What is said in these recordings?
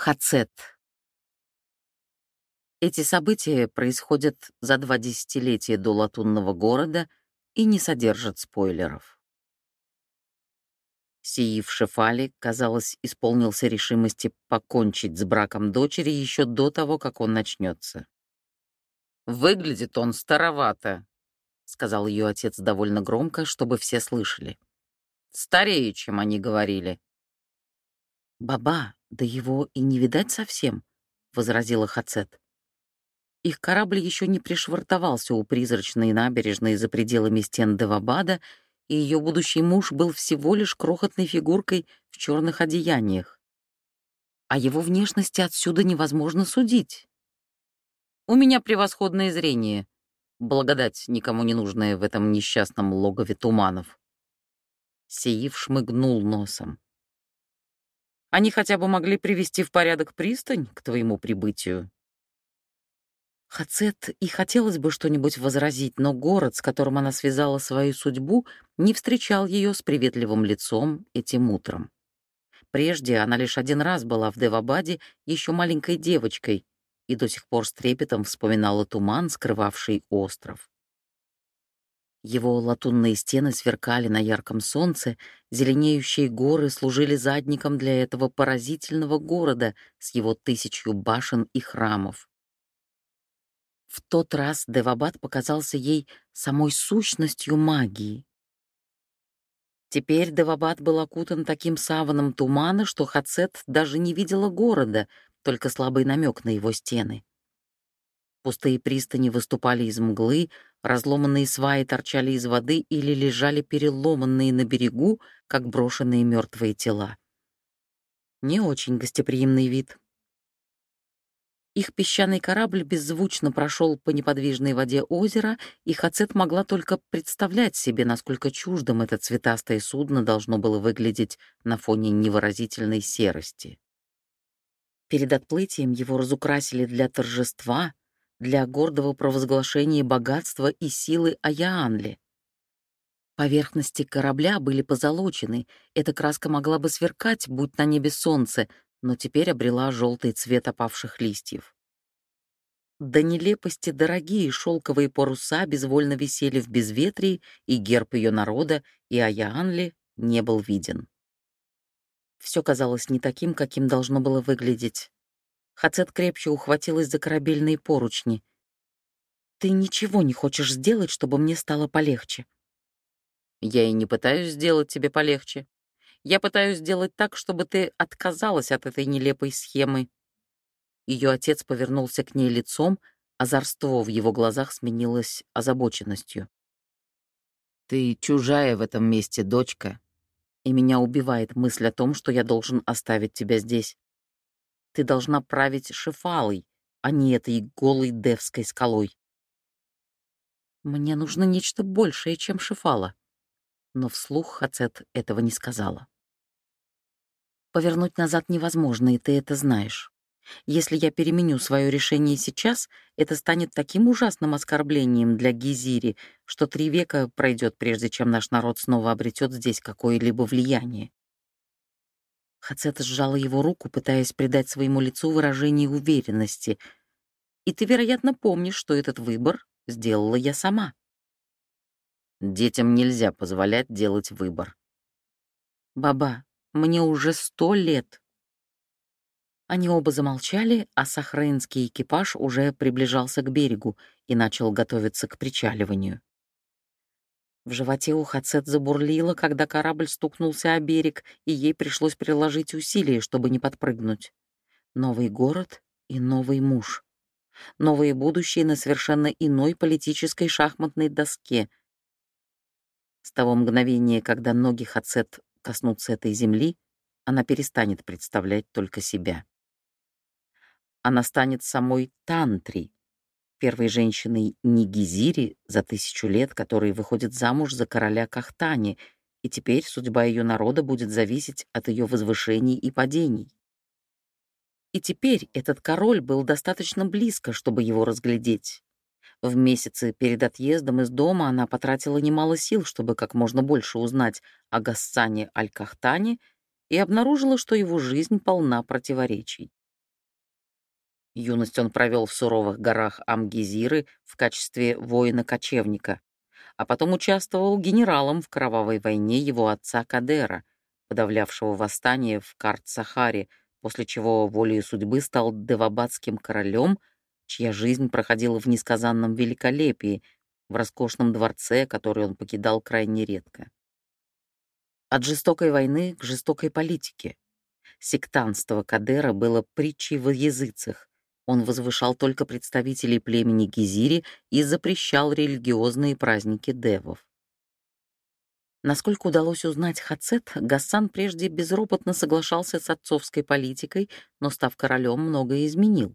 Хацет. Эти события происходят за два десятилетия до латунного города и не содержат спойлеров. Сиив Шефали, казалось, исполнился решимости покончить с браком дочери еще до того, как он начнется. «Выглядит он старовато», — сказал ее отец довольно громко, чтобы все слышали. «Старее, чем они говорили». «Баба, да его и не видать совсем», — возразила Хацет. Их корабль еще не пришвартовался у призрачной набережной за пределами стен Девабада, и ее будущий муж был всего лишь крохотной фигуркой в черных одеяниях. О его внешности отсюда невозможно судить. У меня превосходное зрение, благодать никому не нужная в этом несчастном логове туманов. Сеив шмыгнул носом. Они хотя бы могли привести в порядок пристань к твоему прибытию. Хацет и хотелось бы что-нибудь возразить, но город, с которым она связала свою судьбу, не встречал ее с приветливым лицом этим утром. Прежде она лишь один раз была в Девабаде еще маленькой девочкой и до сих пор с трепетом вспоминала туман, скрывавший остров. Его латунные стены сверкали на ярком солнце, зеленеющие горы служили задником для этого поразительного города с его тысячью башен и храмов. В тот раз Девабад показался ей самой сущностью магии. Теперь Девабад был окутан таким саваном тумана, что Хацет даже не видела города, только слабый намек на его стены. Пустые пристани выступали из мглы, разломанные сваи торчали из воды или лежали переломанные на берегу, как брошенные мертвые тела. Не очень гостеприимный вид. Их песчаный корабль беззвучно прошел по неподвижной воде озера, и Хацет могла только представлять себе, насколько чуждым это цветастое судно должно было выглядеть на фоне невыразительной серости. Перед отплытием его разукрасили для торжества, для гордого провозглашения богатства и силы Аяанли. Поверхности корабля были позолочены, эта краска могла бы сверкать, будь на небе солнце, но теперь обрела желтый цвет опавших листьев. До нелепости дорогие шелковые паруса безвольно висели в безветрии, и герб ее народа, и Аяанли не был виден. Все казалось не таким, каким должно было выглядеть. Хацет крепче ухватилась за корабельные поручни. «Ты ничего не хочешь сделать, чтобы мне стало полегче?» «Я и не пытаюсь сделать тебе полегче. Я пытаюсь сделать так, чтобы ты отказалась от этой нелепой схемы». Ее отец повернулся к ней лицом, озорство в его глазах сменилось озабоченностью. «Ты чужая в этом месте, дочка, и меня убивает мысль о том, что я должен оставить тебя здесь. Ты должна править Шефалой, а не этой голой девской скалой. Мне нужно нечто большее, чем Шефала. Но вслух Хацет этого не сказала. Повернуть назад невозможно, и ты это знаешь. Если я переменю свое решение сейчас, это станет таким ужасным оскорблением для Гизири, что три века пройдет, прежде чем наш народ снова обретет здесь какое-либо влияние. Хацета сжала его руку, пытаясь придать своему лицу выражение уверенности. «И ты, вероятно, помнишь, что этот выбор сделала я сама». «Детям нельзя позволять делать выбор». «Баба, мне уже сто лет». Они оба замолчали, а сахрейнский экипаж уже приближался к берегу и начал готовиться к причаливанию. В животе у Хацет забурлило, когда корабль стукнулся о берег, и ей пришлось приложить усилия, чтобы не подпрыгнуть. Новый город и новый муж. Новое будущее на совершенно иной политической шахматной доске. С того мгновения, когда ноги Хацет коснутся этой земли, она перестанет представлять только себя. Она станет самой Тантри, первой женщиной Нигизири за тысячу лет, которая выходит замуж за короля Кахтани, и теперь судьба ее народа будет зависеть от ее возвышений и падений. И теперь этот король был достаточно близко, чтобы его разглядеть. В месяцы перед отъездом из дома она потратила немало сил, чтобы как можно больше узнать о Гассане Аль-Кахтане, и обнаружила, что его жизнь полна противоречий. Юность он провел в суровых горах Амгизиры в качестве воина-кочевника, а потом участвовал генералом в кровавой войне его отца Кадера, подавлявшего восстание в Карт-Сахаре, после чего волей судьбы стал девабадским королем, чья жизнь проходила в несказанном великолепии, в роскошном дворце, который он покидал крайне редко. От жестокой войны к жестокой политике. Сектанство Кадера было притчей во языцах. Он возвышал только представителей племени Гизири и запрещал религиозные праздники девов. Насколько удалось узнать Хацет, Гассан прежде безропотно соглашался с отцовской политикой, но, став королем, многое изменил.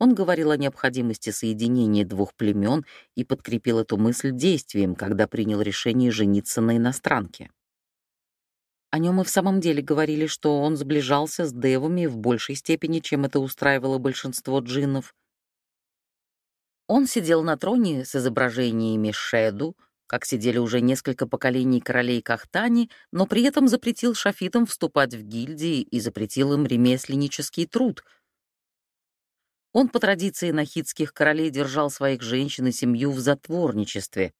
Он говорил о необходимости соединения двух племен и подкрепил эту мысль действием, когда принял решение жениться на иностранке. О нем и в самом деле говорили, что он сближался с девами в большей степени, чем это устраивало большинство джиннов. Он сидел на троне с изображениями Шеду, как сидели уже несколько поколений королей Кахтани, но при этом запретил шафитам вступать в гильдии и запретил им ремесленнический труд. Он по традиции нахидских королей держал своих женщин и семью в затворничестве,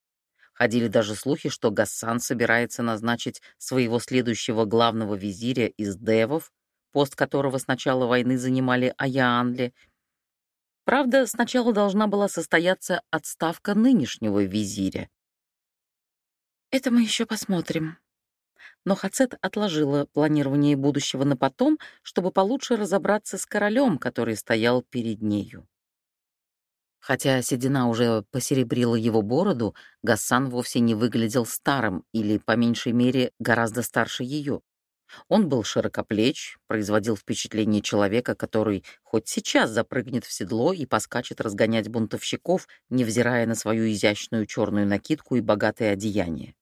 Ходили даже слухи, что Гассан собирается назначить своего следующего главного визиря из девов, пост которого с начала войны занимали Аяанли. Правда, сначала должна была состояться отставка нынешнего визиря. Это мы еще посмотрим. Но Хацет отложила планирование будущего на потом, чтобы получше разобраться с королем, который стоял перед нею. Хотя седина уже посеребрила его бороду, Гассан вовсе не выглядел старым или, по меньшей мере, гораздо старше ее. Он был широкоплеч, производил впечатление человека, который хоть сейчас запрыгнет в седло и поскачет разгонять бунтовщиков, невзирая на свою изящную черную накидку и богатое одеяние.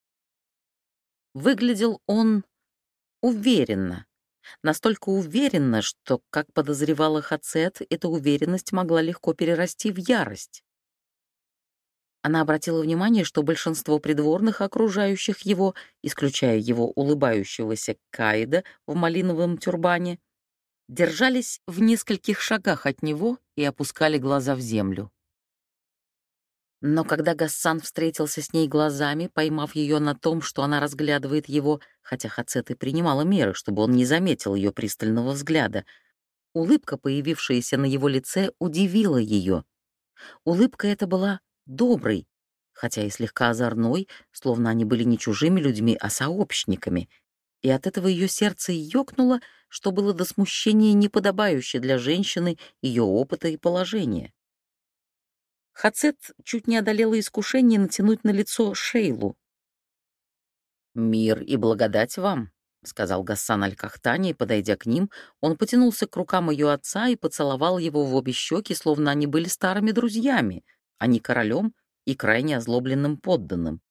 Выглядел он уверенно, Настолько уверенно, что, как подозревала Хацет, эта уверенность могла легко перерасти в ярость. Она обратила внимание, что большинство придворных, окружающих его, исключая его улыбающегося Каида в малиновом тюрбане, держались в нескольких шагах от него и опускали глаза в землю. Но когда Гассан встретился с ней глазами, поймав ее на том, что она разглядывает его, хотя Хацет и принимала меры, чтобы он не заметил ее пристального взгляда, улыбка, появившаяся на его лице, удивила ее. Улыбка эта была доброй, хотя и слегка озорной, словно они были не чужими людьми, а сообщниками, и от этого ее сердце ёкнуло, что было до смущения неподобающе для женщины ее опыта и положения. Хацет чуть не одолела искушение натянуть на лицо Шейлу. «Мир и благодать вам», — сказал Гассан Аль-Кахтани, подойдя к ним, он потянулся к рукам ее отца и поцеловал его в обе щеки, словно они были старыми друзьями, а не королем и крайне озлобленным подданным.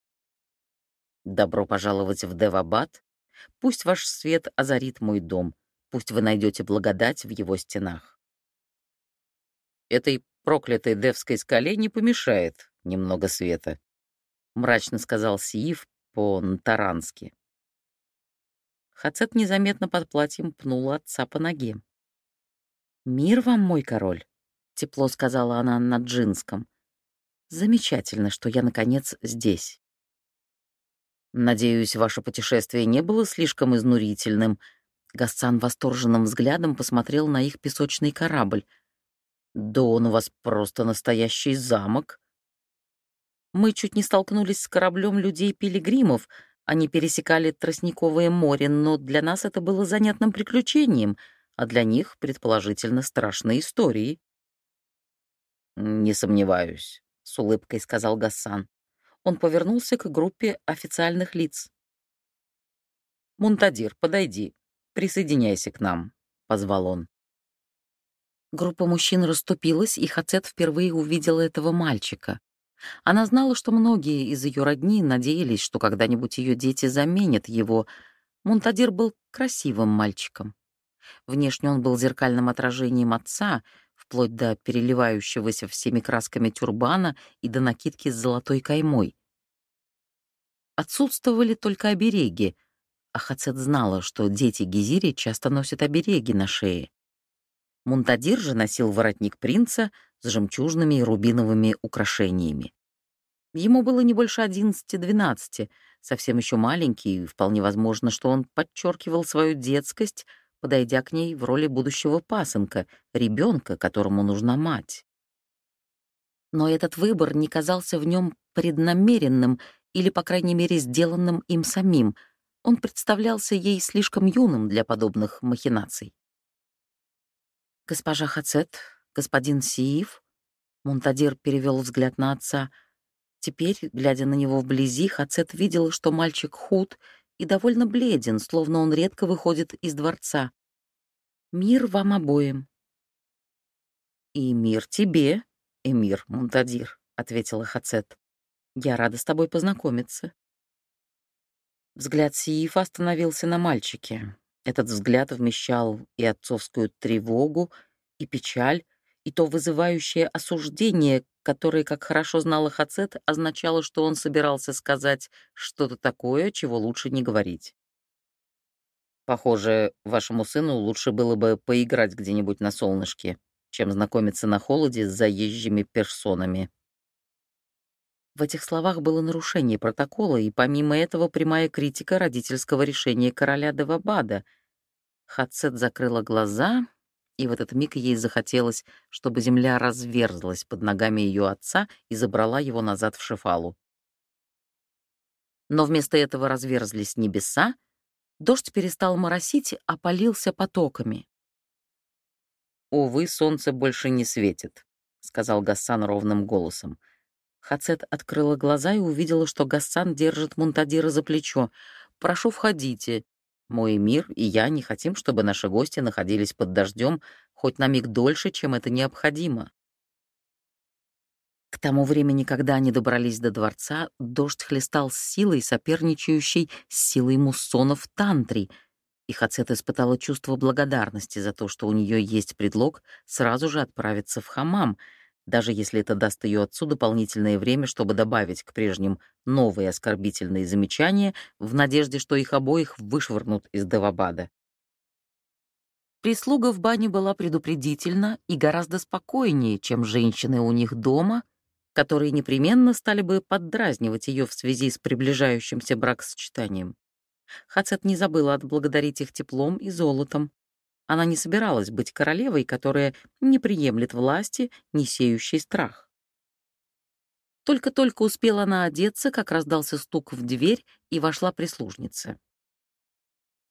«Добро пожаловать в Девабад. Пусть ваш свет озарит мой дом, пусть вы найдете благодать в его стенах». Этой проклятой Девской скале не помешает немного света», — мрачно сказал Сиив по-нтарански. Хацет незаметно под платьем пнула отца по ноге. «Мир вам, мой король», — тепло сказала она на джинском. «Замечательно, что я, наконец, здесь». «Надеюсь, ваше путешествие не было слишком изнурительным». Гассан восторженным взглядом посмотрел на их песочный корабль — да он у вас просто настоящий замок. Мы чуть не столкнулись с кораблем людей-пилигримов. Они пересекали Тростниковое море, но для нас это было занятным приключением, а для них, предположительно, страшной историей. «Не сомневаюсь», — с улыбкой сказал Гассан. Он повернулся к группе официальных лиц. «Мунтадир, подойди, присоединяйся к нам», — позвал он. Группа мужчин расступилась, и Хацет впервые увидела этого мальчика. Она знала, что многие из ее родни надеялись, что когда-нибудь ее дети заменят его. Мунтадир был красивым мальчиком. Внешне он был зеркальным отражением отца, вплоть до переливающегося всеми красками тюрбана и до накидки с золотой каймой. Отсутствовали только обереги, а Хацет знала, что дети Гизири часто носят обереги на шее. Мунтадир же носил воротник принца с жемчужными и рубиновыми украшениями. Ему было не больше одиннадцати-двенадцати, совсем еще маленький, и вполне возможно, что он подчеркивал свою детскость, подойдя к ней в роли будущего пасынка, ребенка, которому нужна мать. Но этот выбор не казался в нем преднамеренным или, по крайней мере, сделанным им самим. Он представлялся ей слишком юным для подобных махинаций. «Госпожа Хацет, господин Сиев?» Мунтадир перевел взгляд на отца. Теперь, глядя на него вблизи, Хацет видел, что мальчик худ и довольно бледен, словно он редко выходит из дворца. «Мир вам обоим». «И мир тебе, эмир Мунтадир», — ответила Хацет. «Я рада с тобой познакомиться». Взгляд Сиифа остановился на мальчике. Этот взгляд вмещал и отцовскую тревогу, и печаль, и то вызывающее осуждение, которое, как хорошо знала Хацет, означало, что он собирался сказать что-то такое, чего лучше не говорить. «Похоже, вашему сыну лучше было бы поиграть где-нибудь на солнышке, чем знакомиться на холоде с заезжими персонами». В этих словах было нарушение протокола и, помимо этого, прямая критика родительского решения короля Девабада. Хацет закрыла глаза, и в этот миг ей захотелось, чтобы земля разверзлась под ногами ее отца и забрала его назад в Шефалу. Но вместо этого разверзлись небеса, дождь перестал моросить, а полился потоками. «Увы, солнце больше не светит», — сказал Гассан ровным голосом. Хацет открыла глаза и увидела, что Гассан держит Мунтадира за плечо. «Прошу, входите. Мой мир и я не хотим, чтобы наши гости находились под дождем хоть на миг дольше, чем это необходимо». К тому времени, когда они добрались до дворца, дождь хлестал с силой, соперничающей с силой муссонов тантри, и Хацет испытала чувство благодарности за то, что у нее есть предлог сразу же отправиться в хамам — даже если это даст ее отцу дополнительное время, чтобы добавить к прежним новые оскорбительные замечания в надежде, что их обоих вышвырнут из Давабада. Прислуга в бане была предупредительна и гораздо спокойнее, чем женщины у них дома, которые непременно стали бы поддразнивать ее в связи с приближающимся бракосочетанием. Хацет не забыла отблагодарить их теплом и золотом. Она не собиралась быть королевой, которая не приемлет власти, не сеющей страх. Только-только успела она одеться, как раздался стук в дверь, и вошла прислужница.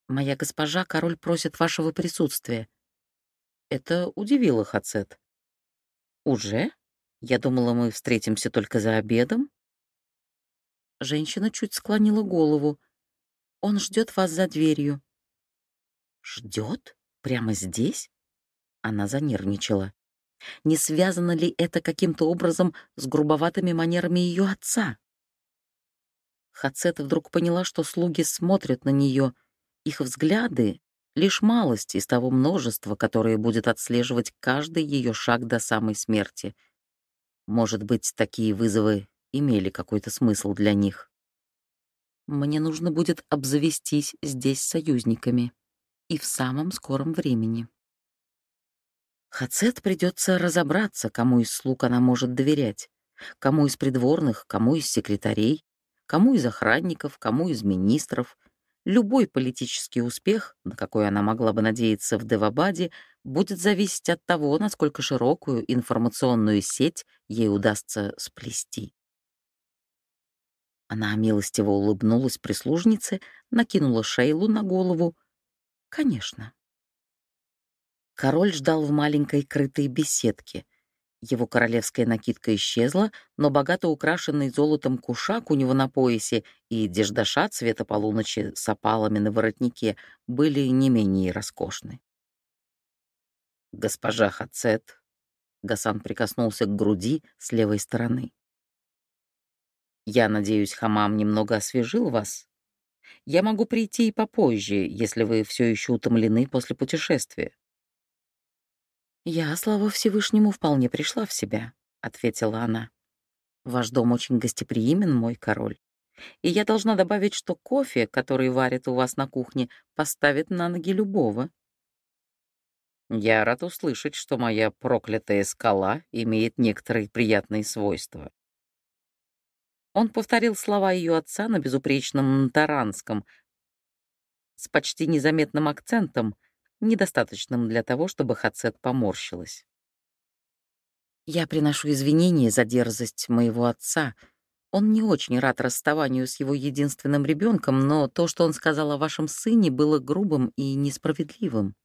«Моя госпожа, король просит вашего присутствия». Это удивило Хацет. «Уже? Я думала, мы встретимся только за обедом». Женщина чуть склонила голову. «Он ждет вас за дверью». «Ждет?» Прямо здесь? Она занервничала. Не связано ли это каким-то образом с грубоватыми манерами ее отца? Хацет вдруг поняла, что слуги смотрят на нее. Их взгляды — лишь малость из того множества, которое будет отслеживать каждый ее шаг до самой смерти. Может быть, такие вызовы имели какой-то смысл для них. Мне нужно будет обзавестись здесь союзниками и в самом скором времени. Хацет придется разобраться, кому из слуг она может доверять, кому из придворных, кому из секретарей, кому из охранников, кому из министров. Любой политический успех, на какой она могла бы надеяться в Девабаде, будет зависеть от того, насколько широкую информационную сеть ей удастся сплести. Она милостиво улыбнулась прислужнице, накинула шейлу на голову Конечно. Король ждал в маленькой крытой беседке. Его королевская накидка исчезла, но богато украшенный золотом кушак у него на поясе и деждаша цвета полуночи с опалами на воротнике были не менее роскошны. «Госпожа Хацет», — Гасан прикоснулся к груди с левой стороны. «Я надеюсь, хамам немного освежил вас?» Я могу прийти и попозже, если вы все еще утомлены после путешествия». «Я, слава Всевышнему, вполне пришла в себя», — ответила она. «Ваш дом очень гостеприимен, мой король. И я должна добавить, что кофе, который варят у вас на кухне, поставит на ноги любого». Я рад услышать, что моя проклятая скала имеет некоторые приятные свойства. Он повторил слова ее отца на безупречном таранском, с почти незаметным акцентом, недостаточным для того, чтобы Хацет поморщилась. «Я приношу извинения за дерзость моего отца. Он не очень рад расставанию с его единственным ребенком, но то, что он сказал о вашем сыне, было грубым и несправедливым».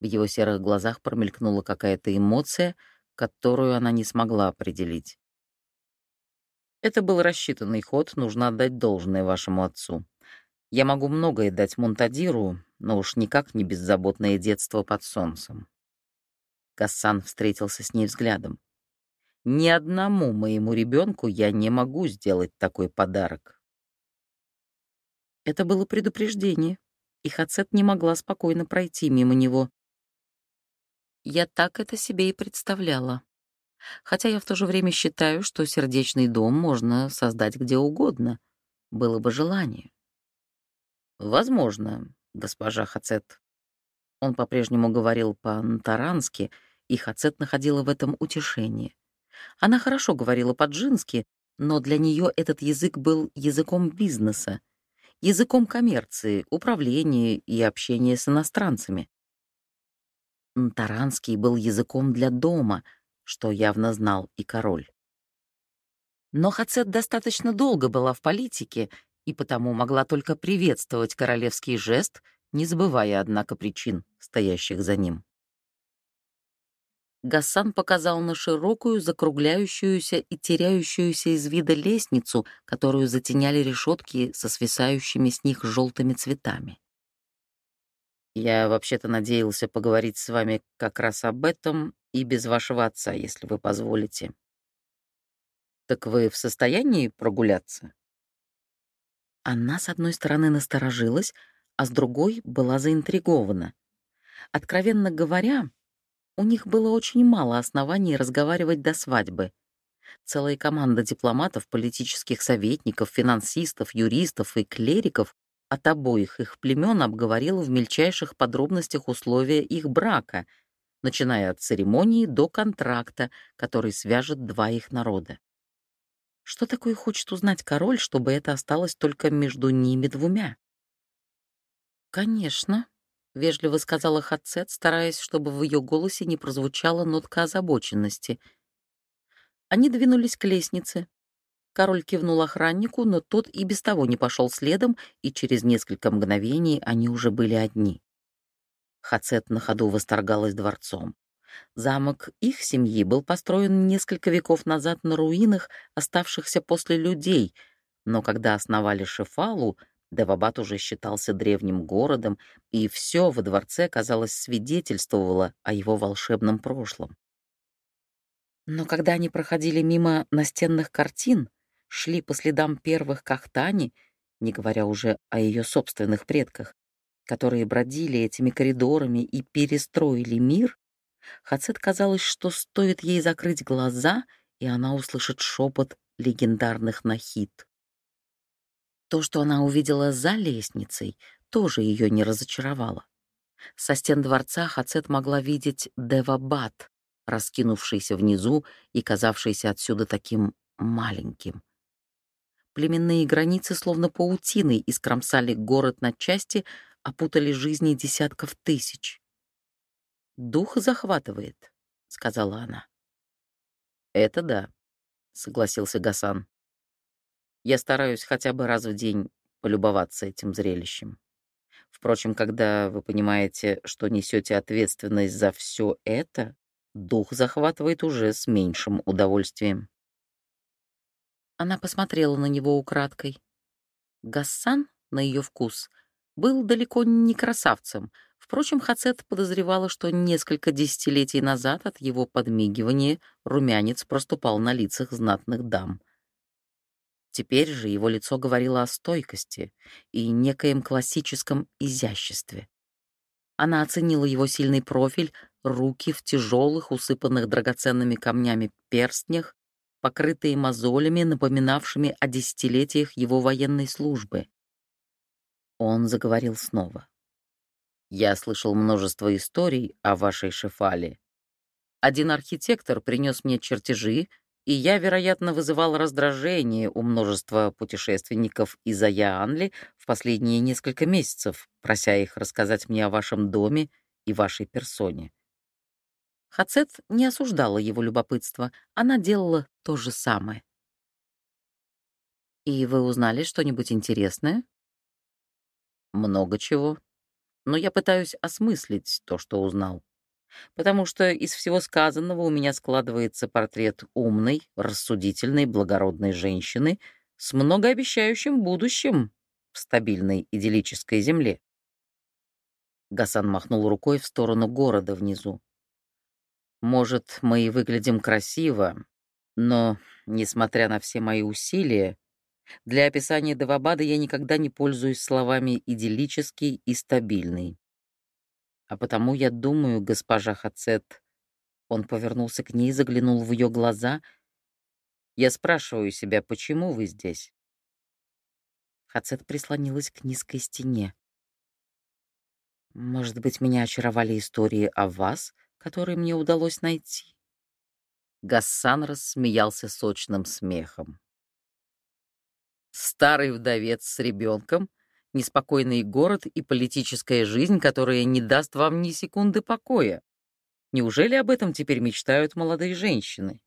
В его серых глазах промелькнула какая-то эмоция, которую она не смогла определить. Это был рассчитанный ход, нужно отдать должное вашему отцу. Я могу многое дать Монтадиру, но уж никак не беззаботное детство под солнцем. Кассан встретился с ней взглядом. Ни одному моему ребенку я не могу сделать такой подарок. Это было предупреждение, и Хацет не могла спокойно пройти мимо него. Я так это себе и представляла. Хотя я в то же время считаю, что сердечный дом можно создать где угодно. Было бы желание. Возможно, госпожа Хацет. Он по-прежнему говорил по-антарански, и Хацет находила в этом утешение. Она хорошо говорила по-джински, но для нее этот язык был языком бизнеса, языком коммерции, управления и общения с иностранцами. Таранский был языком для дома, что явно знал и король. Но Хацет достаточно долго была в политике и потому могла только приветствовать королевский жест, не забывая, однако, причин, стоящих за ним. Гассан показал на широкую, закругляющуюся и теряющуюся из вида лестницу, которую затеняли решетки со свисающими с них желтыми цветами. Я вообще-то надеялся поговорить с вами как раз об этом и без вашего отца, если вы позволите. Так вы в состоянии прогуляться? Она, с одной стороны, насторожилась, а с другой была заинтригована. Откровенно говоря, у них было очень мало оснований разговаривать до свадьбы. Целая команда дипломатов, политических советников, финансистов, юристов и клериков от обоих их племен обговорила в мельчайших подробностях условия их брака, начиная от церемонии до контракта, который свяжет два их народа. Что такое хочет узнать король, чтобы это осталось только между ними двумя? «Конечно», — вежливо сказала Хацет, стараясь, чтобы в ее голосе не прозвучала нотка озабоченности. Они двинулись к лестнице, Король кивнул охраннику, но тот и без того не пошел следом, и через несколько мгновений они уже были одни. Хацет на ходу восторгалась дворцом. Замок их семьи был построен несколько веков назад на руинах, оставшихся после людей, но когда основали Шефалу, Девабад уже считался древним городом, и все во дворце, казалось, свидетельствовало о его волшебном прошлом. Но когда они проходили мимо настенных картин, шли по следам первых Кахтани, не говоря уже о ее собственных предках, которые бродили этими коридорами и перестроили мир, Хацет казалось, что стоит ей закрыть глаза, и она услышит шепот легендарных нахид. То, что она увидела за лестницей, тоже ее не разочаровало. Со стен дворца Хацет могла видеть Девабад, раскинувшийся внизу и казавшийся отсюда таким маленьким. Племенные границы, словно паутиной, искромсали город на части, опутали жизни десятков тысяч. «Дух захватывает», — сказала она. «Это да», — согласился Гасан. «Я стараюсь хотя бы раз в день полюбоваться этим зрелищем. Впрочем, когда вы понимаете, что несете ответственность за все это, дух захватывает уже с меньшим удовольствием». Она посмотрела на него украдкой. Гассан, на ее вкус, был далеко не красавцем. Впрочем, Хацет подозревала, что несколько десятилетий назад от его подмигивания румянец проступал на лицах знатных дам. Теперь же его лицо говорило о стойкости и некоем классическом изяществе. Она оценила его сильный профиль, руки в тяжелых, усыпанных драгоценными камнями перстнях, покрытые мозолями, напоминавшими о десятилетиях его военной службы. Он заговорил снова. Я слышал множество историй о вашей Шефале. Один архитектор принес мне чертежи, и я, вероятно, вызывал раздражение у множества путешественников из Аяанли в последние несколько месяцев, прося их рассказать мне о вашем доме и вашей персоне. Хацет не осуждала его любопытство, она делала то же самое. «И вы узнали что-нибудь интересное?» «Много чего. Но я пытаюсь осмыслить то, что узнал потому что из всего сказанного у меня складывается портрет умной, рассудительной, благородной женщины с многообещающим будущим в стабильной идиллической земле. Гасан махнул рукой в сторону города внизу. «Может, мы и выглядим красиво, но, несмотря на все мои усилия, для описания Девабада я никогда не пользуюсь словами «идиллический» и «стабильный». А потому я думаю, госпожа Хацет...» Он повернулся к ней, заглянул в ее глаза. «Я спрашиваю себя, почему вы здесь?» Хацет прислонилась к низкой стене. «Может быть, меня очаровали истории о вас, которые мне удалось найти?» Гассан рассмеялся сочным смехом. «Старый вдовец с ребенком неспокойный город и политическая жизнь, которая не даст вам ни секунды покоя. Неужели об этом теперь мечтают молодые женщины?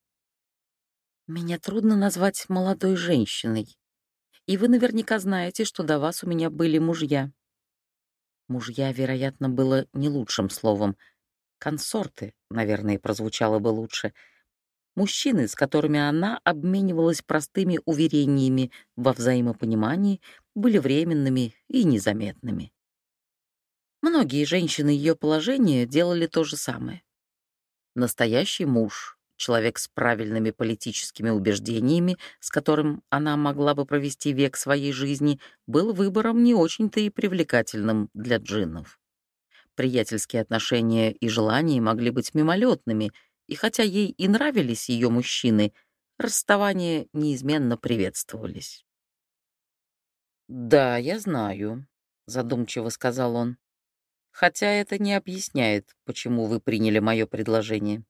Меня трудно назвать молодой женщиной. И вы наверняка знаете, что до вас у меня были мужья. Мужья, вероятно, было не лучшим словом. Консорты, наверное, прозвучало бы лучше — Мужчины, с которыми она обменивалась простыми уверениями во взаимопонимании, были временными и незаметными. Многие женщины ее положения делали то же самое. Настоящий муж, человек с правильными политическими убеждениями, с которым она могла бы провести век своей жизни, был выбором не очень-то и привлекательным для джиннов. Приятельские отношения и желания могли быть мимолетными — и хотя ей и нравились ее мужчины, расставания неизменно приветствовались. «Да, я знаю», — задумчиво сказал он. «Хотя это не объясняет, почему вы приняли мое предложение.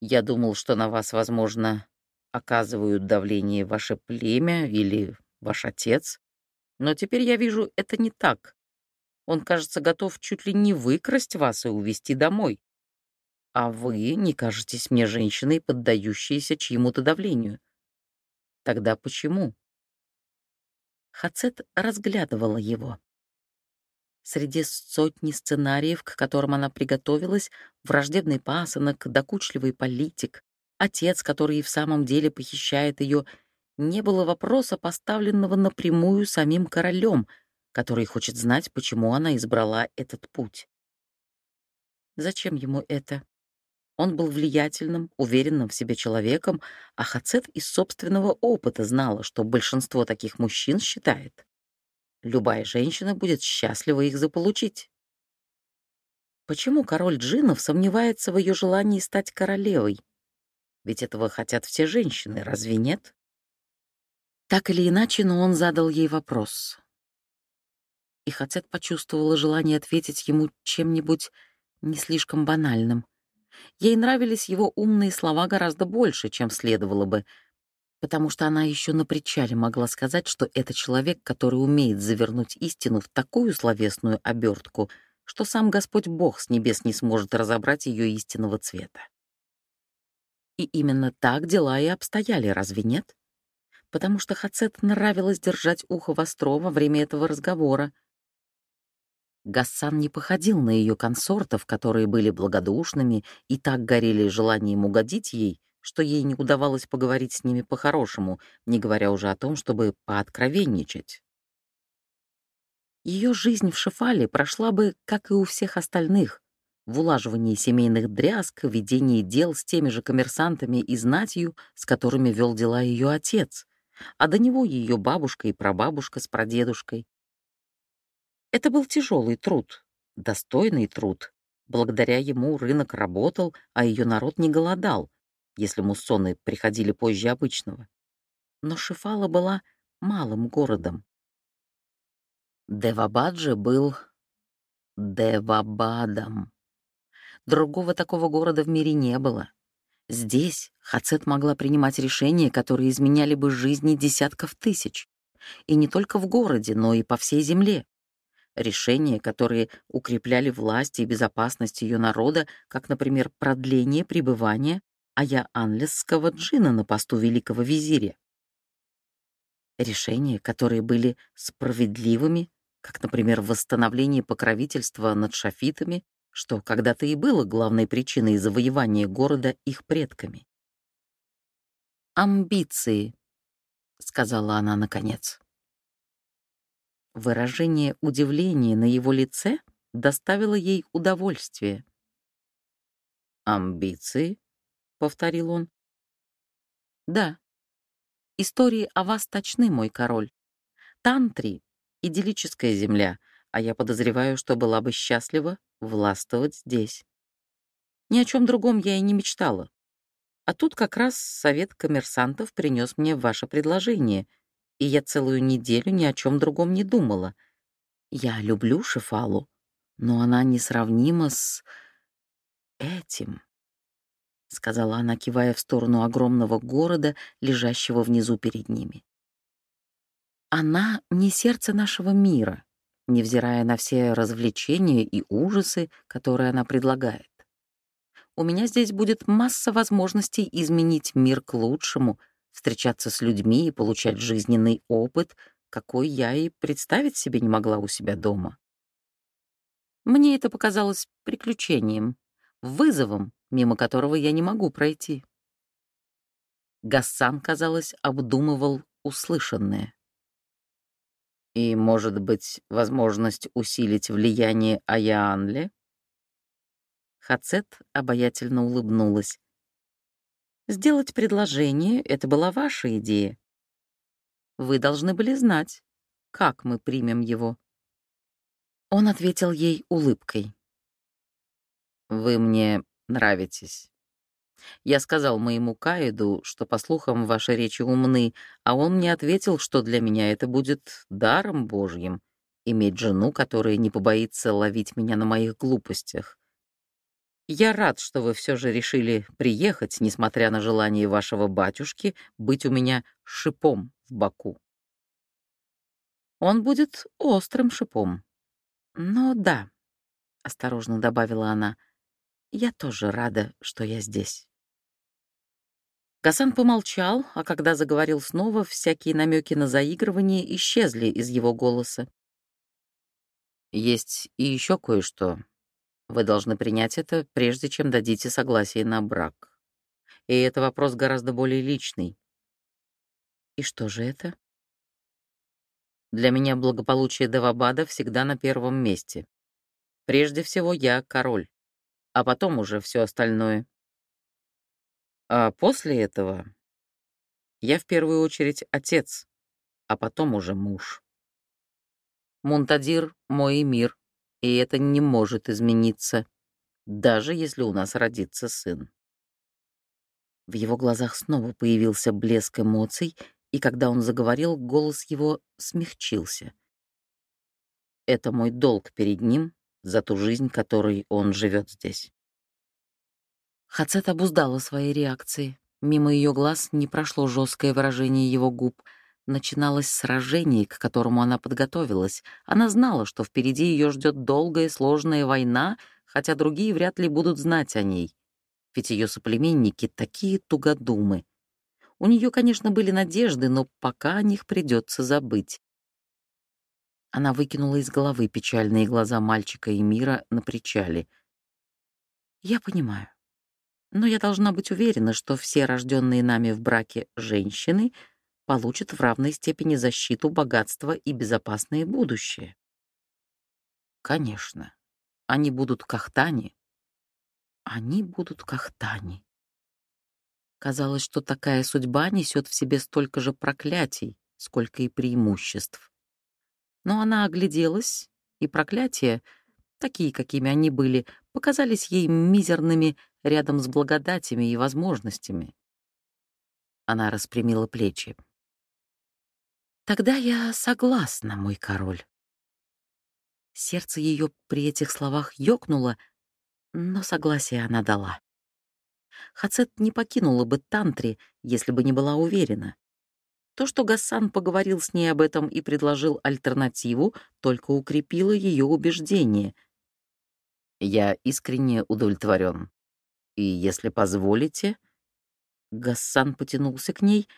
Я думал, что на вас, возможно, оказывают давление ваше племя или ваш отец, но теперь я вижу, это не так. Он, кажется, готов чуть ли не выкрасть вас и увезти домой. А вы не кажетесь мне женщиной, поддающейся чьему-то давлению. Тогда почему? Хацет разглядывала его. Среди сотни сценариев, к которым она приготовилась, враждебный пасынок, докучливый политик, отец, который и в самом деле похищает ее, не было вопроса, поставленного напрямую самим королем, который хочет знать, почему она избрала этот путь. Зачем ему это? Он был влиятельным, уверенным в себе человеком, а Хацет из собственного опыта знала, что большинство таких мужчин считает. Любая женщина будет счастлива их заполучить. Почему король джинов сомневается в ее желании стать королевой? Ведь этого хотят все женщины, разве нет? Так или иначе, но он задал ей вопрос. И Хацет почувствовала желание ответить ему чем-нибудь не слишком банальным. Ей нравились его умные слова гораздо больше, чем следовало бы, потому что она еще на причале могла сказать, что это человек, который умеет завернуть истину в такую словесную обертку, что сам Господь Бог с небес не сможет разобрать ее истинного цвета. И именно так дела и обстояли, разве нет? Потому что Хацет нравилось держать ухо востро во время этого разговора, Гассан не походил на ее консортов, которые были благодушными и так горели желанием угодить ей, что ей не удавалось поговорить с ними по-хорошему, не говоря уже о том, чтобы пооткровенничать. Ее жизнь в Шефале прошла бы, как и у всех остальных, в улаживании семейных дрязг, ведении дел с теми же коммерсантами и знатью, с которыми вел дела ее отец, а до него ее бабушка и прабабушка с прадедушкой, это был тяжелый труд, достойный труд. Благодаря ему рынок работал, а ее народ не голодал, если муссоны приходили позже обычного. Но Шифала была малым городом. Девабаджи был Девабадом. Другого такого города в мире не было. Здесь Хацет могла принимать решения, которые изменяли бы жизни десятков тысяч. И не только в городе, но и по всей земле. Решения, которые укрепляли власть и безопасность ее народа, как, например, продление пребывания Ая Анлесского джина на посту великого визиря. Решения, которые были справедливыми, как, например, восстановление покровительства над шафитами, что когда-то и было главной причиной завоевания города их предками. «Амбиции», — сказала она наконец. Выражение удивления на его лице доставило ей удовольствие. «Амбиции?» — повторил он. «Да. Истории о вас точны, мой король. Тантри — идиллическая земля, а я подозреваю, что была бы счастлива властвовать здесь. Ни о чем другом я и не мечтала. А тут как раз совет коммерсантов принес мне ваше предложение — и я целую неделю ни о чем другом не думала. Я люблю Шефалу, но она несравнима с этим, — сказала она, кивая в сторону огромного города, лежащего внизу перед ними. Она не сердце нашего мира, невзирая на все развлечения и ужасы, которые она предлагает. У меня здесь будет масса возможностей изменить мир к лучшему — встречаться с людьми и получать жизненный опыт, какой я и представить себе не могла у себя дома. Мне это показалось приключением, вызовом, мимо которого я не могу пройти. Гассан, казалось, обдумывал услышанное. И, может быть, возможность усилить влияние Аяанле? Хацет обаятельно улыбнулась. Сделать предложение — это была ваша идея. Вы должны были знать, как мы примем его. Он ответил ей улыбкой. «Вы мне нравитесь. Я сказал моему Каиду, что, по слухам, ваши речи умны, а он мне ответил, что для меня это будет даром Божьим — иметь жену, которая не побоится ловить меня на моих глупостях. Я рад, что вы все же решили приехать, несмотря на желание вашего батюшки быть у меня шипом в боку. Он будет острым шипом. Но да, — осторожно добавила она, — я тоже рада, что я здесь. Гасан помолчал, а когда заговорил снова, всякие намеки на заигрывание исчезли из его голоса. «Есть и еще кое-что, вы должны принять это, прежде чем дадите согласие на брак. И это вопрос гораздо более личный. И что же это? Для меня благополучие Девабада всегда на первом месте. Прежде всего я король, а потом уже все остальное. А после этого я в первую очередь отец, а потом уже муж. Мунтадир — мой мир, и это не может измениться, даже если у нас родится сын. В его глазах снова появился блеск эмоций, и когда он заговорил, голос его смягчился. Это мой долг перед ним за ту жизнь, которой он живет здесь. Хацет обуздала свои реакции. Мимо ее глаз не прошло жесткое выражение его губ — начиналось сражение, к которому она подготовилась. Она знала, что впереди ее ждет долгая сложная война, хотя другие вряд ли будут знать о ней. Ведь ее соплеменники такие тугодумы. У нее, конечно, были надежды, но пока о них придется забыть. Она выкинула из головы печальные глаза мальчика и мира на причале. «Я понимаю. Но я должна быть уверена, что все рожденные нами в браке женщины — получат в равной степени защиту, богатство и безопасное будущее. Конечно, они будут кахтани. Они будут кахтани. Казалось, что такая судьба несет в себе столько же проклятий, сколько и преимуществ. Но она огляделась, и проклятия, такие, какими они были, показались ей мизерными рядом с благодатями и возможностями. Она распрямила плечи. Тогда я согласна, мой король. Сердце ее при этих словах ёкнуло, но согласие она дала. Хацет не покинула бы Тантри, если бы не была уверена. То, что Гассан поговорил с ней об этом и предложил альтернативу, только укрепило ее убеждение. «Я искренне удовлетворен. И если позволите...» Гассан потянулся к ней,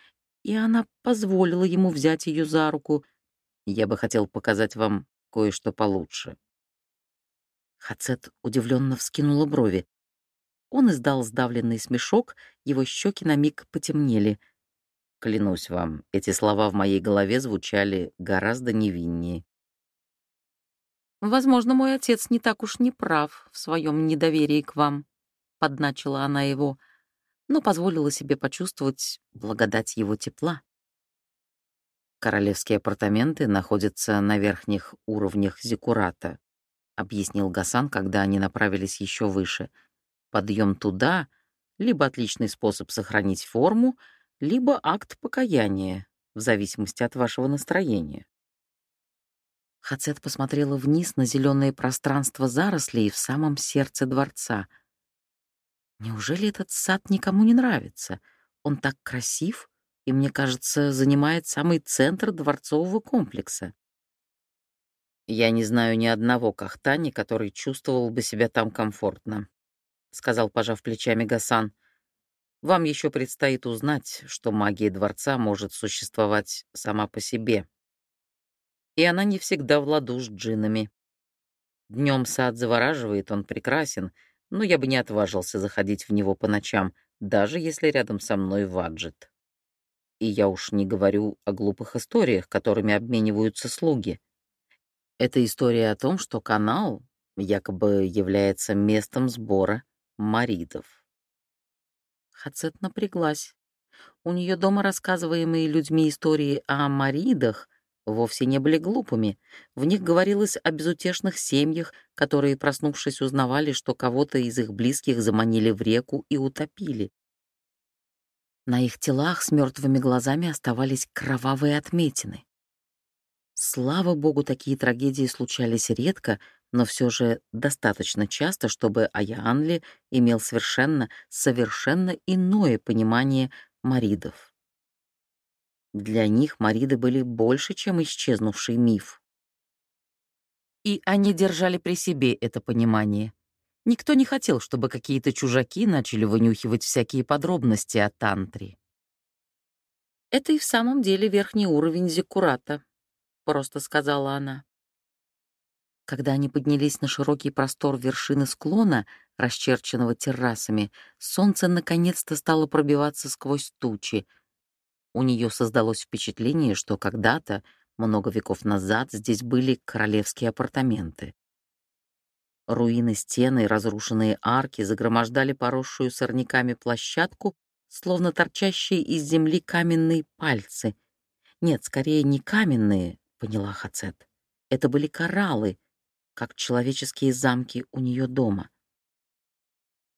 и она позволила ему взять ее за руку. «Я бы хотел показать вам кое-что получше». Хацет удивленно вскинула брови. Он издал сдавленный смешок, его щеки на миг потемнели. Клянусь вам, эти слова в моей голове звучали гораздо невиннее. «Возможно, мой отец не так уж не прав в своем недоверии к вам», — подначила она его, но позволила себе почувствовать благодать его тепла. «Королевские апартаменты находятся на верхних уровнях Зикурата», — объяснил Гасан, когда они направились еще выше — Подъем туда — либо отличный способ сохранить форму, либо акт покаяния, в зависимости от вашего настроения. Хацет посмотрела вниз на зеленое пространство зарослей в самом сердце дворца. Неужели этот сад никому не нравится? Он так красив и, мне кажется, занимает самый центр дворцового комплекса. Я не знаю ни одного кахтани, который чувствовал бы себя там комфортно. — сказал, пожав плечами Гасан. «Вам еще предстоит узнать, что магия дворца может существовать сама по себе. И она не всегда в ладу с джинами. Днем сад завораживает, он прекрасен, но я бы не отважился заходить в него по ночам, даже если рядом со мной ваджет. И я уж не говорю о глупых историях, которыми обмениваются слуги. Это история о том, что канал якобы является местом сбора Маридов. Хацет напряглась. У нее дома рассказываемые людьми истории о Маридах вовсе не были глупыми. В них говорилось о безутешных семьях, которые, проснувшись, узнавали, что кого-то из их близких заманили в реку и утопили. На их телах с мертвыми глазами оставались кровавые отметины. Слава богу, такие трагедии случались редко, но все же достаточно часто, чтобы Аяанли имел совершенно, совершенно иное понимание маридов. Для них мариды были больше, чем исчезнувший миф. И они держали при себе это понимание. Никто не хотел, чтобы какие-то чужаки начали вынюхивать всякие подробности о тантре. «Это и в самом деле верхний уровень зиккурата», — просто сказала она. Когда они поднялись на широкий простор вершины склона, расчерченного террасами, солнце наконец-то стало пробиваться сквозь тучи. У нее создалось впечатление, что когда-то, много веков назад, здесь были королевские апартаменты. Руины стены и разрушенные арки загромождали поросшую сорняками площадку, словно торчащие из земли каменные пальцы. Нет, скорее не каменные, поняла Хацет. Это были кораллы, как человеческие замки у нее дома.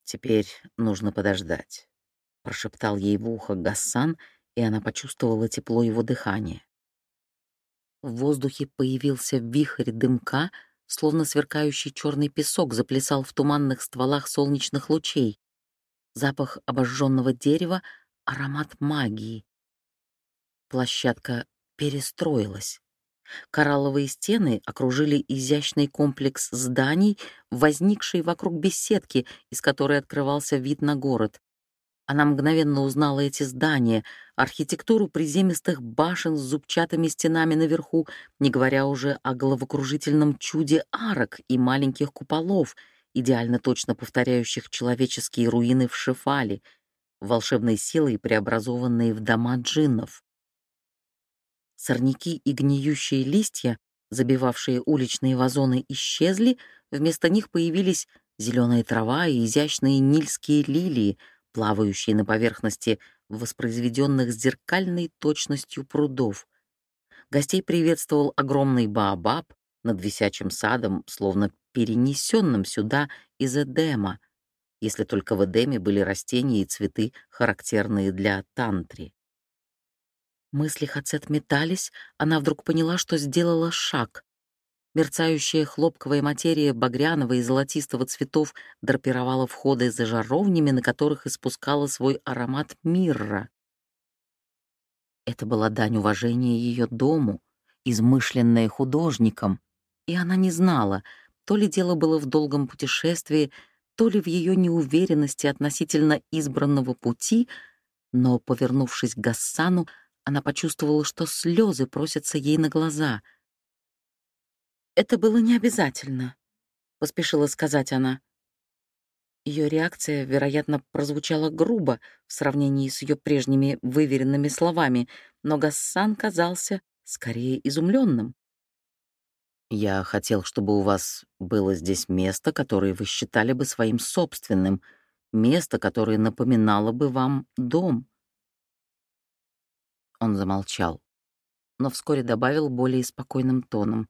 «Теперь нужно подождать», — прошептал ей в ухо Гассан, и она почувствовала тепло его дыхания. В воздухе появился вихрь дымка, словно сверкающий черный песок заплясал в туманных стволах солнечных лучей. Запах обожженного дерева, аромат магии. Площадка перестроилась. Коралловые стены окружили изящный комплекс зданий, возникший вокруг беседки, из которой открывался вид на город. Она мгновенно узнала эти здания, архитектуру приземистых башен с зубчатыми стенами наверху, не говоря уже о головокружительном чуде арок и маленьких куполов, идеально точно повторяющих человеческие руины в Шефале, волшебной силой преобразованные в дома джиннов. Сорняки и гниющие листья, забивавшие уличные вазоны, исчезли, вместо них появились зеленая трава и изящные нильские лилии, плавающие на поверхности воспроизведенных с зеркальной точностью прудов. Гостей приветствовал огромный баобаб над висячим садом, словно перенесенным сюда из Эдема, если только в Эдеме были растения и цветы, характерные для тантри. Мысли Хацет метались, она вдруг поняла, что сделала шаг. Мерцающая хлопковая материя багряного и золотистого цветов драпировала входы за жаровнями, на которых испускала свой аромат мирра. Это была дань уважения ее дому, измышленная художником, и она не знала, то ли дело было в долгом путешествии, то ли в ее неуверенности относительно избранного пути, но, повернувшись к Гассану, она почувствовала, что слезы просятся ей на глаза. «Это было не обязательно», — поспешила сказать она. Ее реакция, вероятно, прозвучала грубо в сравнении с ее прежними выверенными словами, но Гассан казался скорее изумленным. «Я хотел, чтобы у вас было здесь место, которое вы считали бы своим собственным, место, которое напоминало бы вам дом». Он замолчал, но вскоре добавил более спокойным тоном.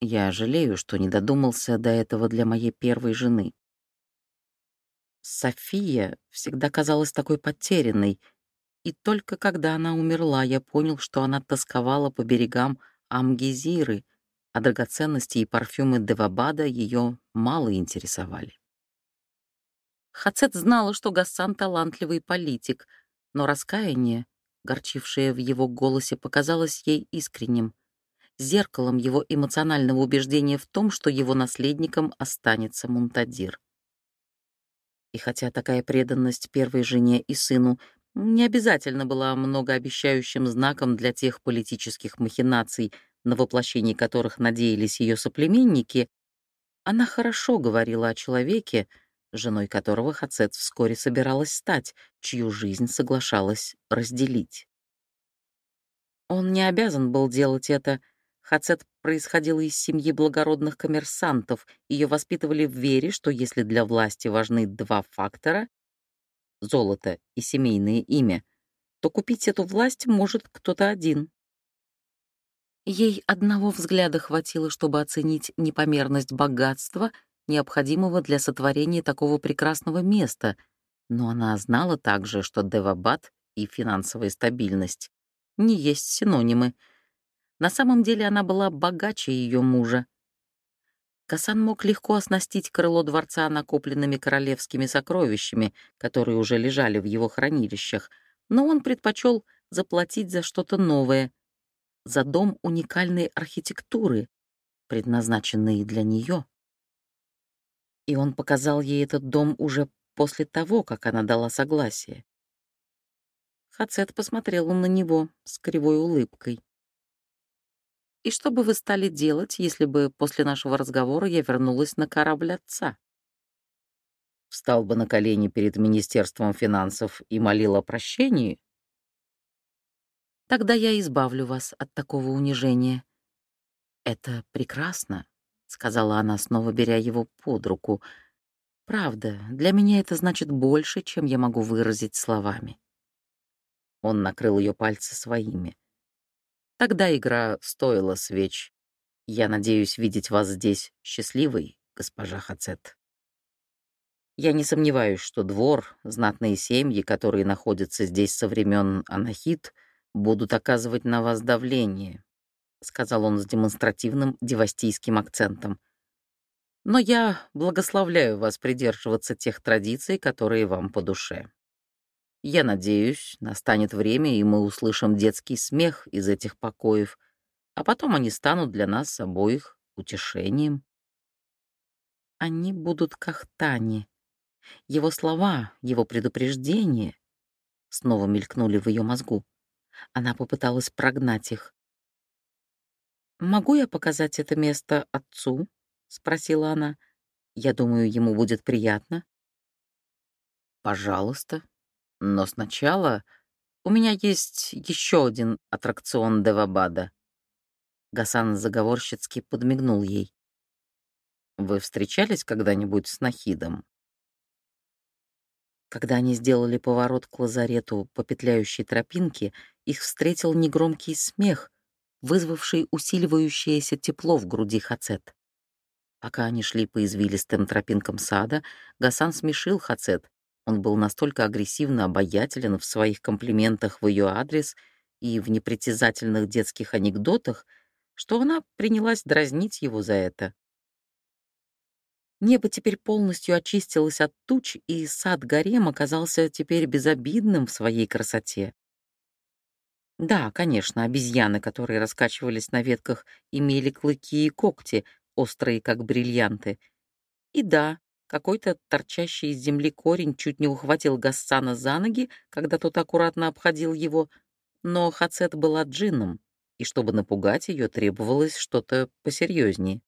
«Я жалею, что не додумался до этого для моей первой жены. София всегда казалась такой потерянной, и только когда она умерла, я понял, что она тосковала по берегам Амгизиры, а драгоценности и парфюмы Девабада ее мало интересовали. Хацет знала, что Гассан — талантливый политик, но раскаяние, горчившее в его голосе, показалось ей искренним, зеркалом его эмоционального убеждения в том, что его наследником останется Мунтадир. И хотя такая преданность первой жене и сыну не обязательно была многообещающим знаком для тех политических махинаций, на воплощение которых надеялись ее соплеменники, она хорошо говорила о человеке, женой которого Хацет вскоре собиралась стать, чью жизнь соглашалась разделить. Он не обязан был делать это, Хацет происходила из семьи благородных коммерсантов. Ее воспитывали в вере, что если для власти важны два фактора — золото и семейное имя, то купить эту власть может кто-то один. Ей одного взгляда хватило, чтобы оценить непомерность богатства, необходимого для сотворения такого прекрасного места, но она знала также, что Девабад и финансовая стабильность не есть синонимы — на самом деле она была богаче ее мужа. Касан мог легко оснастить крыло дворца накопленными королевскими сокровищами, которые уже лежали в его хранилищах, но он предпочел заплатить за что-то новое, за дом уникальной архитектуры, предназначенный для нее. И он показал ей этот дом уже после того, как она дала согласие. Хацет посмотрела на него с кривой улыбкой. И что бы вы стали делать, если бы после нашего разговора я вернулась на корабль отца? Встал бы на колени перед Министерством финансов и молил о прощении? Тогда я избавлю вас от такого унижения. Это прекрасно, — сказала она, снова беря его под руку. Правда, для меня это значит больше, чем я могу выразить словами. Он накрыл ее пальцы своими. Тогда игра стоила свеч. Я надеюсь видеть вас здесь счастливой, госпожа Хацет. Я не сомневаюсь, что двор, знатные семьи, которые находятся здесь со времен Анахит, будут оказывать на вас давление, — сказал он с демонстративным девастийским акцентом. «Но я благословляю вас придерживаться тех традиций, которые вам по душе. Я надеюсь, настанет время, и мы услышим детский смех из этих покоев, а потом они станут для нас обоих утешением. Они будут кахтани. Его слова, его предупреждения снова мелькнули в ее мозгу. Она попыталась прогнать их. «Могу я показать это место отцу?» — спросила она. «Я думаю, ему будет приятно». «Пожалуйста», но сначала у меня есть еще один аттракцион Девабада. Гасан заговорщицки подмигнул ей. Вы встречались когда-нибудь с Нахидом? Когда они сделали поворот к лазарету по петляющей тропинке, их встретил негромкий смех, вызвавший усиливающееся тепло в груди Хацет. Пока они шли по извилистым тропинкам сада, Гасан смешил Хацет, он был настолько агрессивно обаятелен в своих комплиментах в ее адрес и в непритязательных детских анекдотах, что она принялась дразнить его за это. Небо теперь полностью очистилось от туч, и сад гарем оказался теперь безобидным в своей красоте. Да, конечно, обезьяны, которые раскачивались на ветках, имели клыки и когти, острые, как бриллианты. И да, какой-то торчащий из земли корень чуть не ухватил Гассана за ноги, когда тот аккуратно обходил его, но Хацет была джинном, и чтобы напугать ее, требовалось что-то посерьезнее.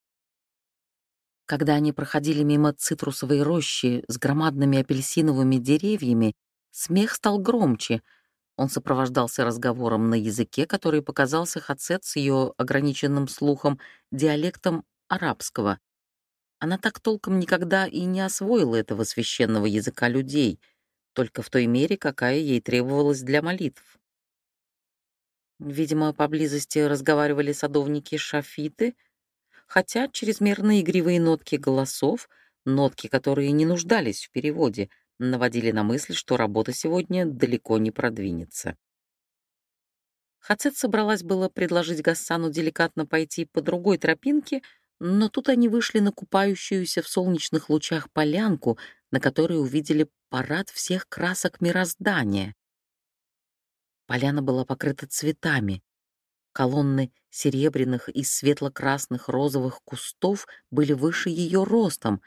Когда они проходили мимо цитрусовой рощи с громадными апельсиновыми деревьями, смех стал громче. Он сопровождался разговором на языке, который показался Хацет с ее ограниченным слухом диалектом арабского. Она так толком никогда и не освоила этого священного языка людей, только в той мере, какая ей требовалась для молитв. Видимо, поблизости разговаривали садовники-шафиты — хотя чрезмерно игривые нотки голосов, нотки, которые не нуждались в переводе, наводили на мысль, что работа сегодня далеко не продвинется. Хацет собралась было предложить Гассану деликатно пойти по другой тропинке, но тут они вышли на купающуюся в солнечных лучах полянку, на которой увидели парад всех красок мироздания. Поляна была покрыта цветами, Колонны серебряных и светло-красных розовых кустов были выше ее ростом.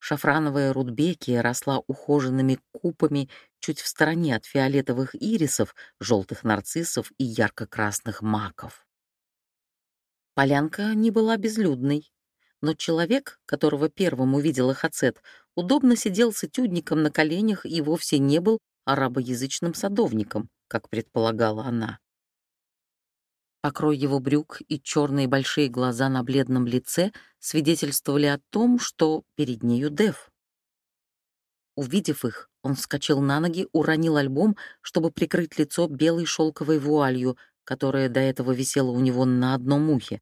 Шафрановая рудбекия росла ухоженными купами чуть в стороне от фиолетовых ирисов, желтых нарциссов и ярко-красных маков. Полянка не была безлюдной, но человек, которого первым увидела Хацет, удобно сидел с этюдником на коленях и вовсе не был арабоязычным садовником, как предполагала она. Покрой его брюк и черные большие глаза на бледном лице свидетельствовали о том, что перед нею Дев. Увидев их, он вскочил на ноги, уронил альбом, чтобы прикрыть лицо белой шелковой вуалью, которая до этого висела у него на одном ухе.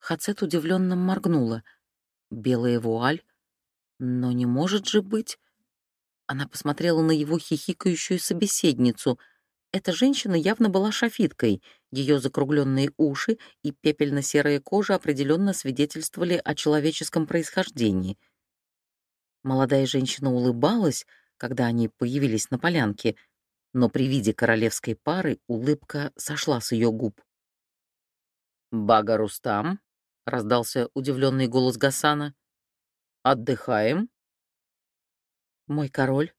Хацет удивленно моргнула. Белая вуаль? Но не может же быть. Она посмотрела на его хихикающую собеседницу — эта женщина явно была шафиткой, ее закругленные уши и пепельно-серая кожа определенно свидетельствовали о человеческом происхождении. Молодая женщина улыбалась, когда они появились на полянке, но при виде королевской пары улыбка сошла с ее губ. «Бага Рустам?» — раздался удивленный голос Гасана. «Отдыхаем?» «Мой король»,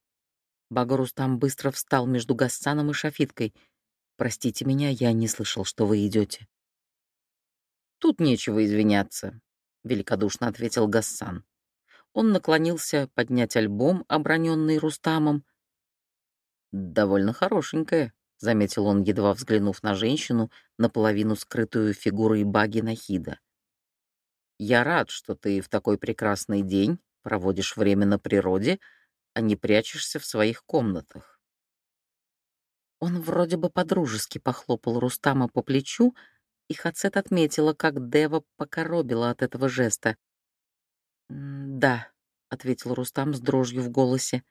Багарустам быстро встал между Гассаном и Шафиткой. «Простите меня, я не слышал, что вы идете». «Тут нечего извиняться», — великодушно ответил Гассан. Он наклонился поднять альбом, оброненный Рустамом. «Довольно хорошенькая», — заметил он, едва взглянув на женщину, наполовину скрытую фигурой Баги Нахида. «Я рад, что ты в такой прекрасный день проводишь время на природе, — а не прячешься в своих комнатах. Он вроде бы подружески похлопал Рустама по плечу, и Хацет отметила, как Дева покоробила от этого жеста. «Да», — ответил Рустам с дрожью в голосе.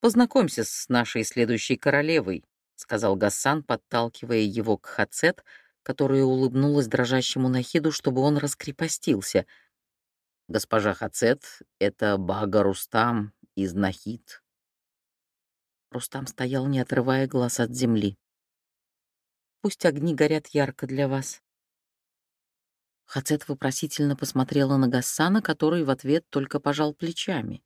«Познакомься с нашей следующей королевой», — сказал Гассан, подталкивая его к Хацет, которая улыбнулась дрожащему Нахиду, чтобы он раскрепостился — Госпожа Хацет — это Бага Рустам из Нахид. Рустам стоял, не отрывая глаз от земли. «Пусть огни горят ярко для вас». Хацет вопросительно посмотрела на Гассана, который в ответ только пожал плечами.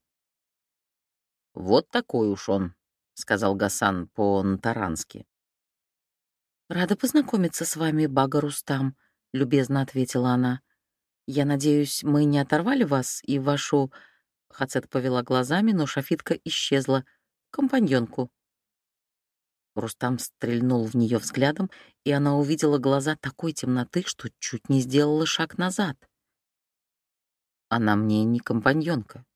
«Вот такой уж он», — сказал Гасан по-нтарански. «Рада познакомиться с вами, Бага Рустам», — любезно ответила она. «Я надеюсь, мы не оторвали вас и вашу...» Хацет повела глазами, но шафитка исчезла. «Компаньонку». Рустам стрельнул в нее взглядом, и она увидела глаза такой темноты, что чуть не сделала шаг назад. «Она мне не компаньонка».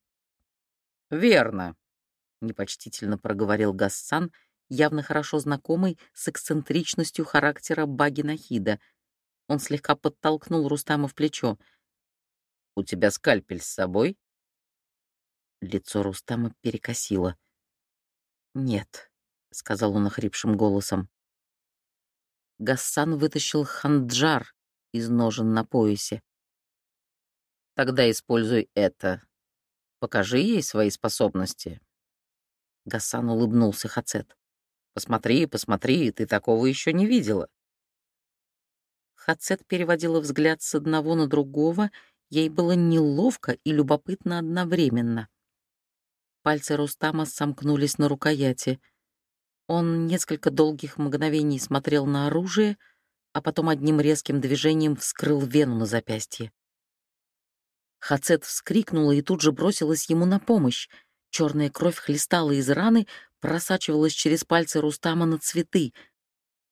«Верно», — непочтительно проговорил Гассан, явно хорошо знакомый с эксцентричностью характера Баги Нахида. Он слегка подтолкнул Рустама в плечо — «У тебя скальпель с собой?» Лицо Рустама перекосило. «Нет», — сказал он охрипшим голосом. Гассан вытащил ханджар из ножен на поясе. «Тогда используй это. Покажи ей свои способности». Гассан улыбнулся Хацет. «Посмотри, посмотри, ты такого еще не видела». Хацет переводила взгляд с одного на другого, ей было неловко и любопытно одновременно. Пальцы Рустама сомкнулись на рукояти. Он несколько долгих мгновений смотрел на оружие, а потом одним резким движением вскрыл вену на запястье. Хацет вскрикнула и тут же бросилась ему на помощь. Черная кровь хлестала из раны, просачивалась через пальцы Рустама на цветы.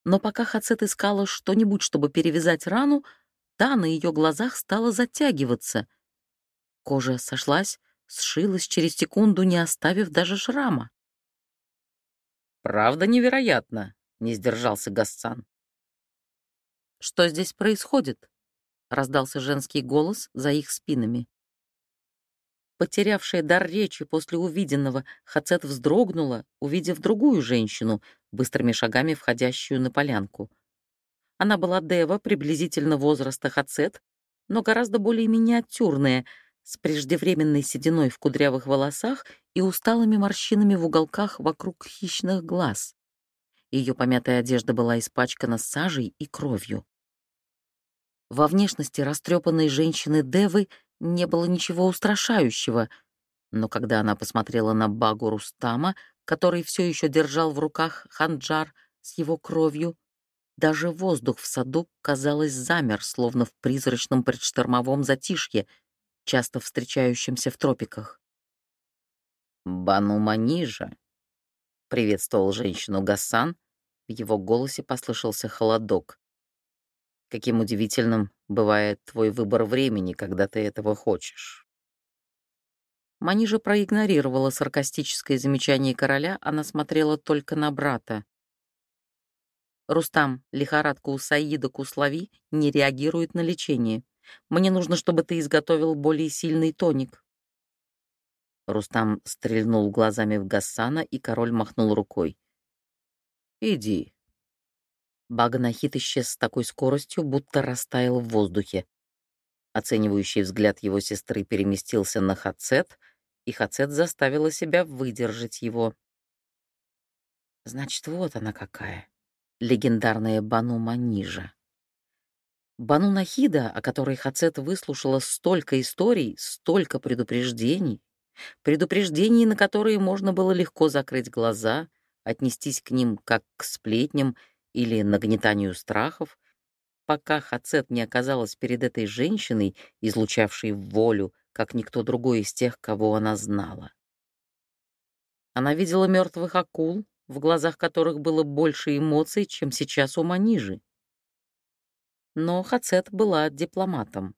Но пока Хацет искала что-нибудь, чтобы перевязать рану, та на ее глазах стала затягиваться. Кожа сошлась, сшилась через секунду, не оставив даже шрама. «Правда невероятно», — не сдержался Гассан. «Что здесь происходит?» — раздался женский голос за их спинами. Потерявшая дар речи после увиденного, Хацет вздрогнула, увидев другую женщину, быстрыми шагами входящую на полянку. Она была Дева, приблизительно возраста Хацет, но гораздо более миниатюрная, с преждевременной сединой в кудрявых волосах и усталыми морщинами в уголках вокруг хищных глаз. Ее помятая одежда была испачкана сажей и кровью. Во внешности растрепанной женщины Девы не было ничего устрашающего, но когда она посмотрела на Багу Рустама, который все еще держал в руках ханджар с его кровью, даже воздух в саду, казалось, замер, словно в призрачном предштормовом затишье — часто встречающимся в тропиках. «Бану Манижа», — приветствовал женщину Гасан, в его голосе послышался холодок. «Каким удивительным бывает твой выбор времени, когда ты этого хочешь». Манижа проигнорировала саркастическое замечание короля, она смотрела только на брата. «Рустам, лихорадка у Саида Куслави не реагирует на лечение. Мне нужно, чтобы ты изготовил более сильный тоник». Рустам стрельнул глазами в Гассана, и король махнул рукой. «Иди». Баганахит исчез с такой скоростью, будто растаял в воздухе. Оценивающий взгляд его сестры переместился на Хацет, и Хацет заставила себя выдержать его. Значит, вот она какая, легендарная Бану Манижа. Бану Нахида, о которой Хацет выслушала столько историй, столько предупреждений, предупреждений, на которые можно было легко закрыть глаза, отнестись к ним как к сплетням или нагнетанию страхов, пока Хацет не оказалась перед этой женщиной, излучавшей волю, как никто другой из тех, кого она знала. Она видела мертвых акул, в глазах которых было больше эмоций, чем сейчас у Манижи но Хацет была дипломатом.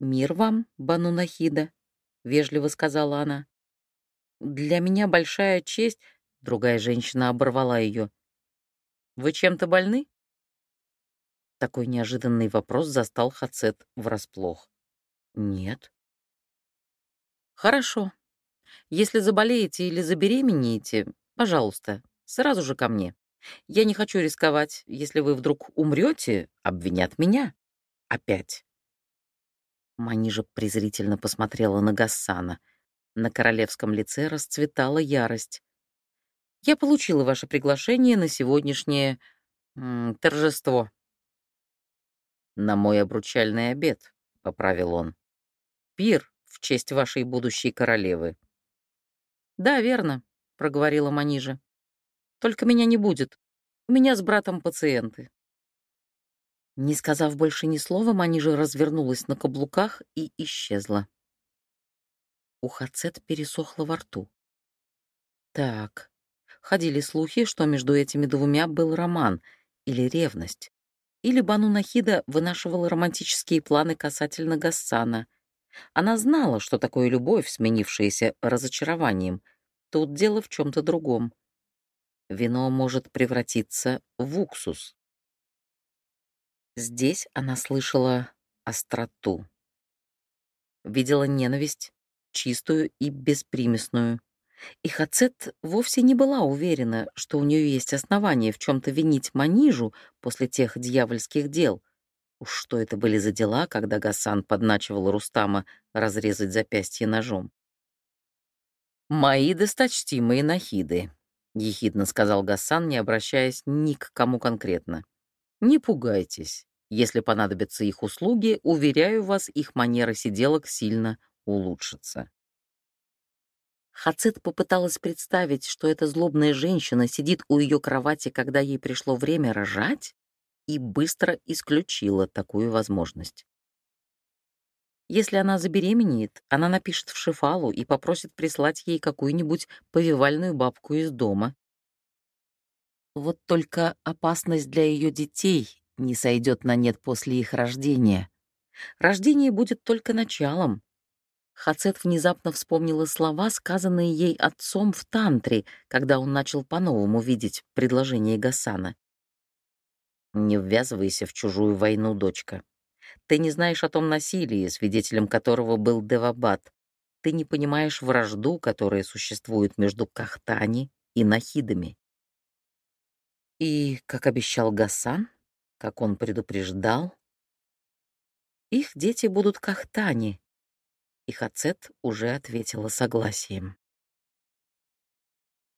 «Мир вам, Бану Нахида», — вежливо сказала она. «Для меня большая честь...» — другая женщина оборвала ее. «Вы чем-то больны?» Такой неожиданный вопрос застал Хацет врасплох. «Нет». «Хорошо. Если заболеете или забеременеете, пожалуйста, сразу же ко мне. Я не хочу рисковать. Если вы вдруг умрете, обвинят меня. Опять. Манижа презрительно посмотрела на Гассана. На королевском лице расцветала ярость. «Я получила ваше приглашение на сегодняшнее м, торжество». «На мой обручальный обед», — поправил он. «Пир в честь вашей будущей королевы». «Да, верно», — проговорила Манижа. Только меня не будет. У меня с братом пациенты». Не сказав больше ни слова, Манижа развернулась на каблуках и исчезла. У Хацет пересохло во рту. Так, ходили слухи, что между этими двумя был роман или ревность. Или Бану Нахида вынашивала романтические планы касательно Гассана. Она знала, что такое любовь, сменившаяся разочарованием. Тут дело в чем то другом вино может превратиться в уксус. Здесь она слышала остроту. Видела ненависть, чистую и беспримесную, И Хацет вовсе не была уверена, что у нее есть основания в чем-то винить Манижу после тех дьявольских дел. Уж что это были за дела, когда Гасан подначивал Рустама разрезать запястье ножом. «Мои досточтимые нахиды», — ехидно сказал Гасан, не обращаясь ни к кому конкретно. «Не пугайтесь. Если понадобятся их услуги, уверяю вас, их манера сиделок сильно улучшится». Хацит попыталась представить, что эта злобная женщина сидит у ее кровати, когда ей пришло время рожать, и быстро исключила такую возможность. Если она забеременеет, она напишет в Шифалу и попросит прислать ей какую-нибудь повивальную бабку из дома. Вот только опасность для ее детей не сойдет на нет после их рождения. Рождение будет только началом. Хацет внезапно вспомнила слова, сказанные ей отцом в тантре, когда он начал по-новому видеть предложение Гасана. «Не ввязывайся в чужую войну, дочка. Ты не знаешь о том насилии, свидетелем которого был Девабад. Ты не понимаешь вражду, которая существует между Кахтани и Нахидами». И, как обещал Гасан, как он предупреждал, их дети будут Кахтани, и Хацет уже ответила согласием.